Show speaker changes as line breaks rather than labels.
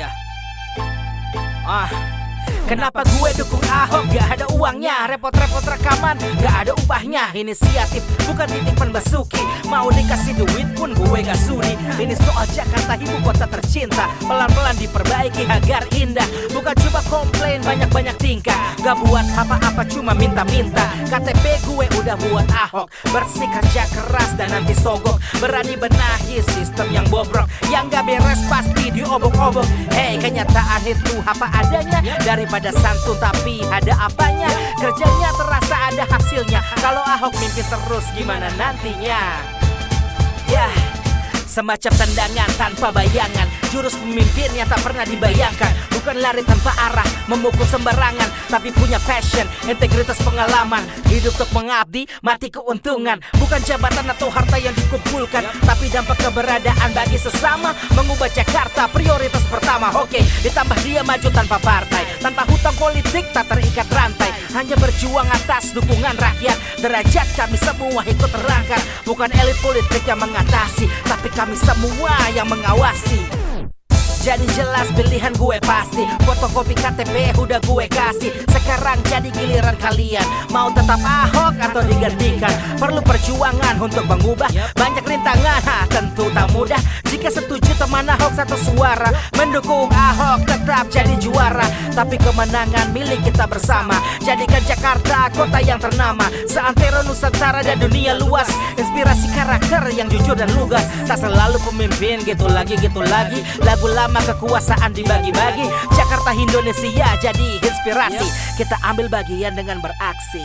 yeah. Kenapa gue dukung Ahok? Gak ada uangnya. Repot-repot rekaman. Gak ada upahnya Inisiatif bukan titipan basuki Mau dikasih duit pun gue gak sudi. Ini soal Jakarta ibu kota tercinta. Pelan-pelan diperbaiki agar indah. Bukan coba komplain banyak-banyak tingkah. Gak buat apa-apa cuma minta-minta. KTP gue udah buat Ahok. Bersih kerja keras dan nanti sogok. Berani benahi sistem yang bobrok. Yang gak beres pasti diobok-obok. Hey kenyataan itu apa adanya Daripada santun tapi ada apanya? Kerjanya terasa ada hasilnya. Kalau Ahok mimpin terus gimana nantinya? Ya Semacam tendangan tanpa bayangan Jurus pemimpin yang tak pernah dibayangkan. Bukan lari tanpa arah Memukul sembarangan Tapi punya passion Integritas pengalaman. Hidup untuk mengabdi Mati keuntungan. Bukan jabatan atau harta yang dikumpulkan Tapi dampak keberadaan bagi sesama Mengubah Jakarta. Prioritas pertama Oke ditambah dia maju tanpa partai. Tanpa hutang politik tak terikat rantai. Hanya berjuang atas dukungan rakyat. Derajat kami semua ikut terangkat Bukan elit politik yang mengatasi Tapi kami semua yang mengawasi jadi jelas pilihan gue pasti. Fotokopi KTP udah gue kasih. Sekarang jadi giliran kalian. Mau tetap Ahok atau digantikan? Perlu perjuangan untuk mengubah. Banyak rintangan, ha, mudah. Jika setuju teman Ahok satu suara Mendukung Ahok tetap jadi juara. Tapi kemenangan milik kita bersama. Jadikan Jakarta kota yang ternama. Seantero Nusantara dan dunia luas. Inspirasi karakter yang jujur dan lugas. Tak selalu pemimpin gitu lagi gitu lagi. Lagu lama kekuasaan dibagi-bagi. Jakarta Indonesia jadi inspirasi. Kita ambil bagian dengan beraksi